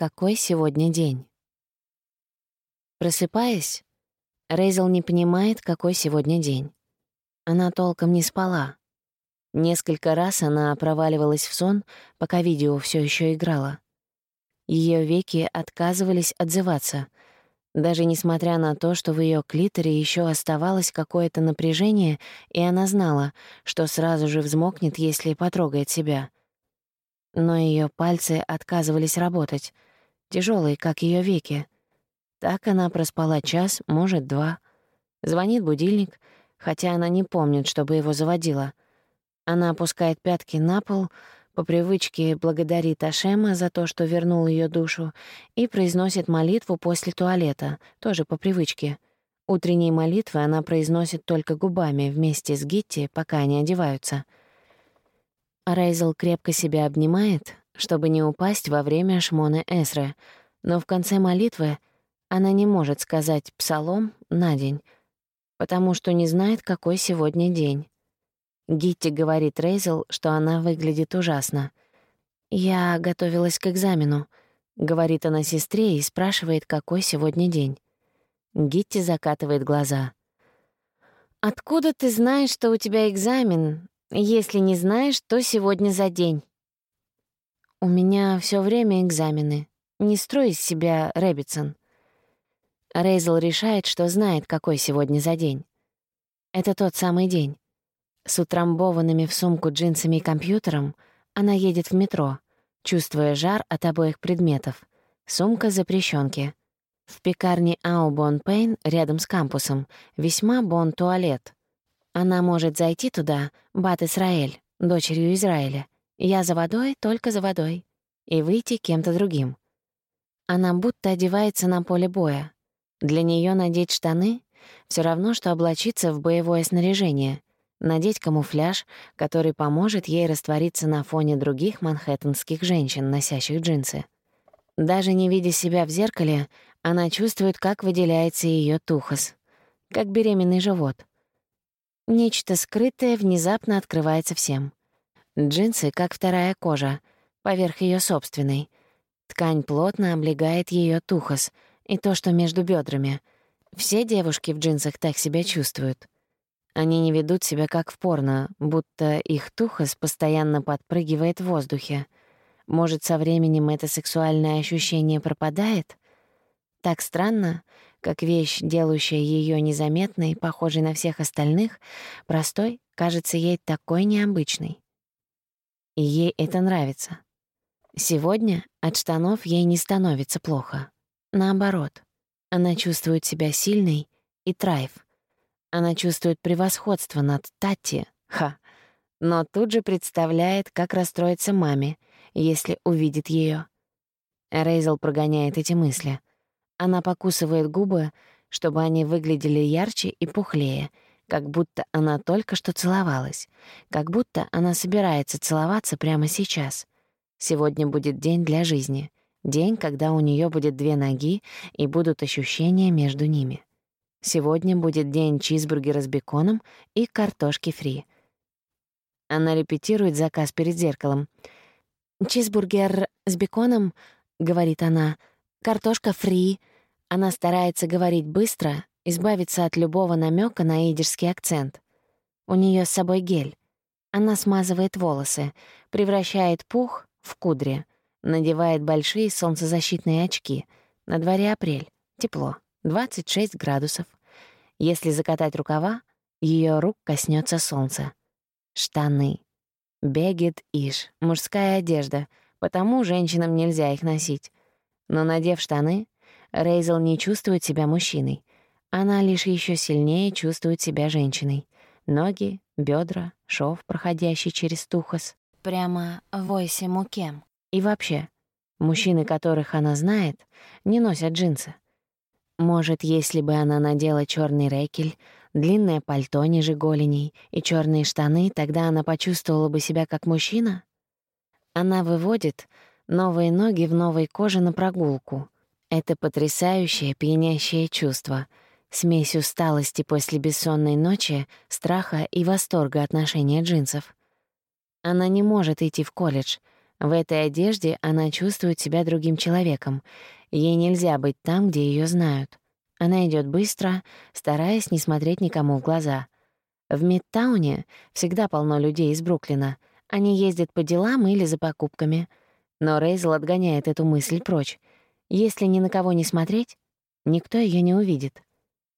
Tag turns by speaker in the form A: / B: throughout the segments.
A: какой сегодня день. Просыпаясь, Рейзел не понимает, какой сегодня день. Она толком не спала. Несколько раз она проваливалась в сон, пока видео все еще играло. Ее веки отказывались отзываться, даже несмотря на то, что в ее клиторе еще оставалось какое-то напряжение, и она знала, что сразу же взмокнет, если потрогает себя. Но ее пальцы отказывались работать, тяжелые, как ее веки. Так она проспала час, может, два. Звонит будильник, хотя она не помнит, чтобы его заводила. Она опускает пятки на пол — по привычке благодарит Ашема за то, что вернул ее душу, и произносит молитву после туалета, тоже по привычке. Утренние молитвы она произносит только губами вместе с Гитти, пока они одеваются. Рейзел крепко себя обнимает, чтобы не упасть во время шмоны Эсры, но в конце молитвы она не может сказать «псалом» на день, потому что не знает, какой сегодня день. Гитти говорит Рейзел, что она выглядит ужасно. «Я готовилась к экзамену», — говорит она сестре и спрашивает, какой сегодня день. Гитти закатывает глаза. «Откуда ты знаешь, что у тебя экзамен, если не знаешь, что сегодня за день?» «У меня все время экзамены. Не строй из себя Рэббитсон». Рейзел решает, что знает, какой сегодня за день. Это тот самый день. С утрамбованными в сумку джинсами и компьютером она едет в метро, чувствуя жар от обоих предметов. Сумка запрещенки. В пекарне Аубон Пейн рядом с кампусом весьма бон туалет. Она может зайти туда, Бат Исраэль, дочерью Израиля. Я за водой, только за водой. И выйти кем-то другим. Она будто одевается на поле боя. Для нее надеть штаны — все равно, что облачиться в боевое снаряжение — надеть камуфляж, который поможет ей раствориться на фоне других манхэттенских женщин, носящих джинсы. Даже не видя себя в зеркале, она чувствует, как выделяется ее тухос, как беременный живот. Нечто скрытое внезапно открывается всем. Джинсы, как вторая кожа, поверх ее собственной. Ткань плотно облегает ее тухос и то, что между бедрами. Все девушки в джинсах так себя чувствуют. Они не ведут себя как в порно, будто их тухос постоянно подпрыгивает в воздухе. Может, со временем это сексуальное ощущение пропадает? Так странно, как вещь, делающая ее незаметной, похожей на всех остальных, простой, кажется ей такой необычной. И ей это нравится. Сегодня от штанов ей не становится плохо. Наоборот, она чувствует себя сильной и трайв — она чувствует превосходство над Тати, ха, но тут же представляет, как расстроится маме, если увидит ее. Рейзел прогоняет эти мысли. Она покусывает губы, чтобы они выглядели ярче и пухлее, как будто она только что целовалась, как будто она собирается целоваться прямо сейчас. Сегодня будет день для жизни, день, когда у нее будет две ноги и будут ощущения между ними. Сегодня будет день чизбургера с беконом и картошки фри. Она репетирует заказ перед зеркалом. «Чизбургер с беконом», — говорит она, — «картошка фри». Она старается говорить быстро, избавиться от любого намека на идишский акцент. У нее с собой гель. Она смазывает волосы, превращает пух в кудри, надевает большие солнцезащитные очки. На дворе апрель. Тепло. 26 градусов. Если закатать рукава, ее рук коснется солнца. Штаны. Бегет иш, мужская одежда, потому женщинам нельзя их носить. Но надев штаны, Рейзел не чувствует себя мужчиной. Она лишь еще сильнее чувствует себя женщиной. Ноги, бедра, шов, проходящий через тухос. Прямо войсе мукем. И вообще, мужчины, которых она знает, не носят джинсы. Может, если бы она надела черный рекель, длинное пальто ниже голеней и черные штаны, тогда она почувствовала бы себя как мужчина? Она выводит новые ноги в новой коже на прогулку. Это потрясающее, пьянящее чувство, смесь усталости после бессонной ночи, страха и восторга от ношения джинсов. Она не может идти в колледж, В этой одежде она чувствует себя другим человеком. Ей нельзя быть там, где ее знают. Она идет быстро, стараясь не смотреть никому в глаза. В Мидтауне всегда полно людей из Бруклина. Они ездят по делам или за покупками. Но Рейзел отгоняет эту мысль прочь. Если ни на кого не смотреть, никто ее не увидит.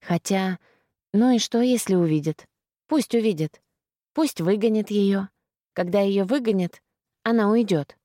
A: Хотя, ну и что, если увидит? Пусть увидит. Пусть выгонит ее. Когда ее выгонят, она уйдет.